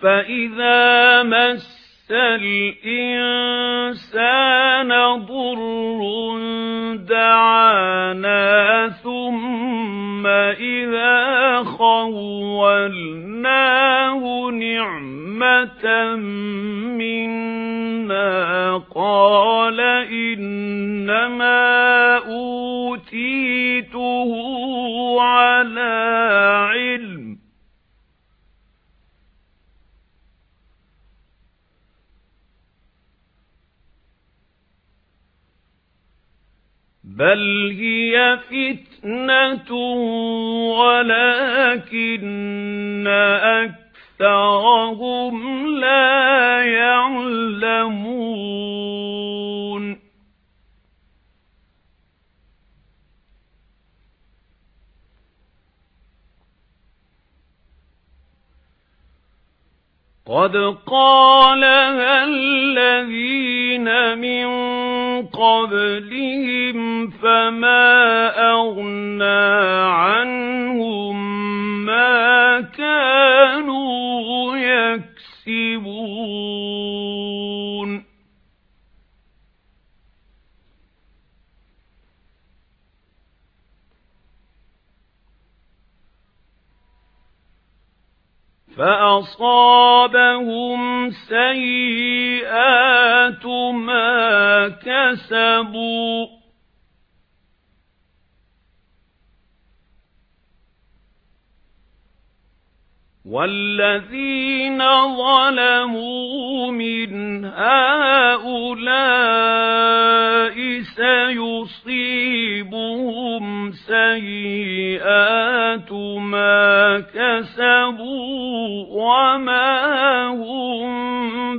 فَإِذَا مَسَّ الْإِنسَانَ ضُرٌّ دَعَانَا ثُمَّ إِذَا خَوَّلْنَاهُ نِعْمَةً مِنَّا قَالَ إِنَّمَا أُوتِيتُهُ عَلَى عِلْمٍ بَلْ هِيَ فِتْنَةٌ وَلَكِنَّ أَكْثَرَهُمْ لَا يَعْلَمُونَ قَدْ قَالَهَا الَّذِينَ مِن قَبْلِهِمْ فَمَا أَغْنَى عَنْهُم مَّا كَانُوا يَكْسِبُونَ فَأَصَابَهُمْ سَيِّئَاتُ مَا كَسَبُوا وَالَّذِينَ ظَلَمُوا مِنْ هَؤُلَاءِ سَيُصِيبُهُمْ سَيِّئَاتُ مَا كَسَبُوا وَمَا هُمْ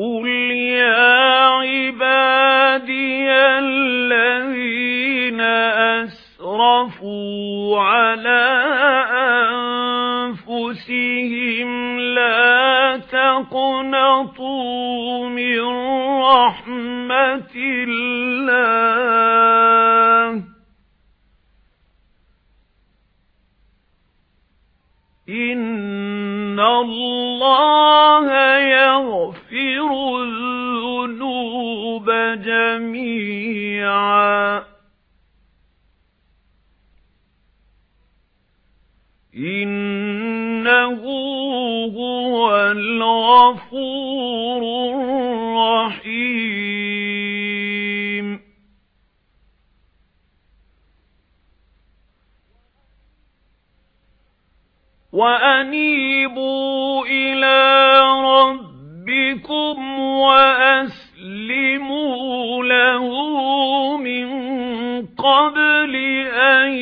قُلْ يَا عِبَادِيَ الَّذِينَ أَسْرَفُوا عَلَى أَنفُسِهِمْ لَا تَقْنَطُوا مِنْ رَحْمَةِ اللَّهِ إِنَّ اللَّهَ جَمِيعًا. إِنَّهُ هُوَ الْغَفُورُ الرَّحِيمُ. وَأَنِيبُوا إِلَى رَبِّكُمْ وَأَسْلِمُوا لَهُ مِن قَبْلِ أَن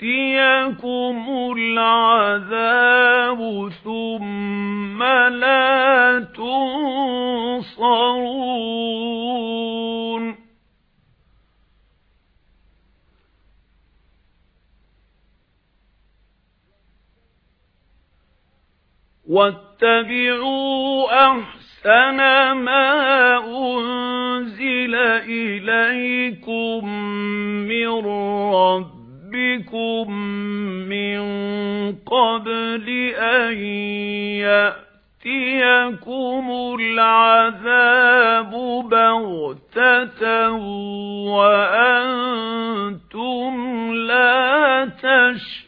يَأْتِيَكُمُ الْعَذَابُ ثُمَّ لَا تُنصَرُونَ وَاتَّبِعُوا أَحْسَنَ أَحْسَنَ مَا أُنْزِلَ إِلَيْكُمْ مِنْ رَبِّكُمْ مِنْ قَبْلِ أَنْ يَأْتِيَكُمُ الْعَذَابُ بَغْتَةً وَأَنْتُمْ لَا تَشْعُرُونَ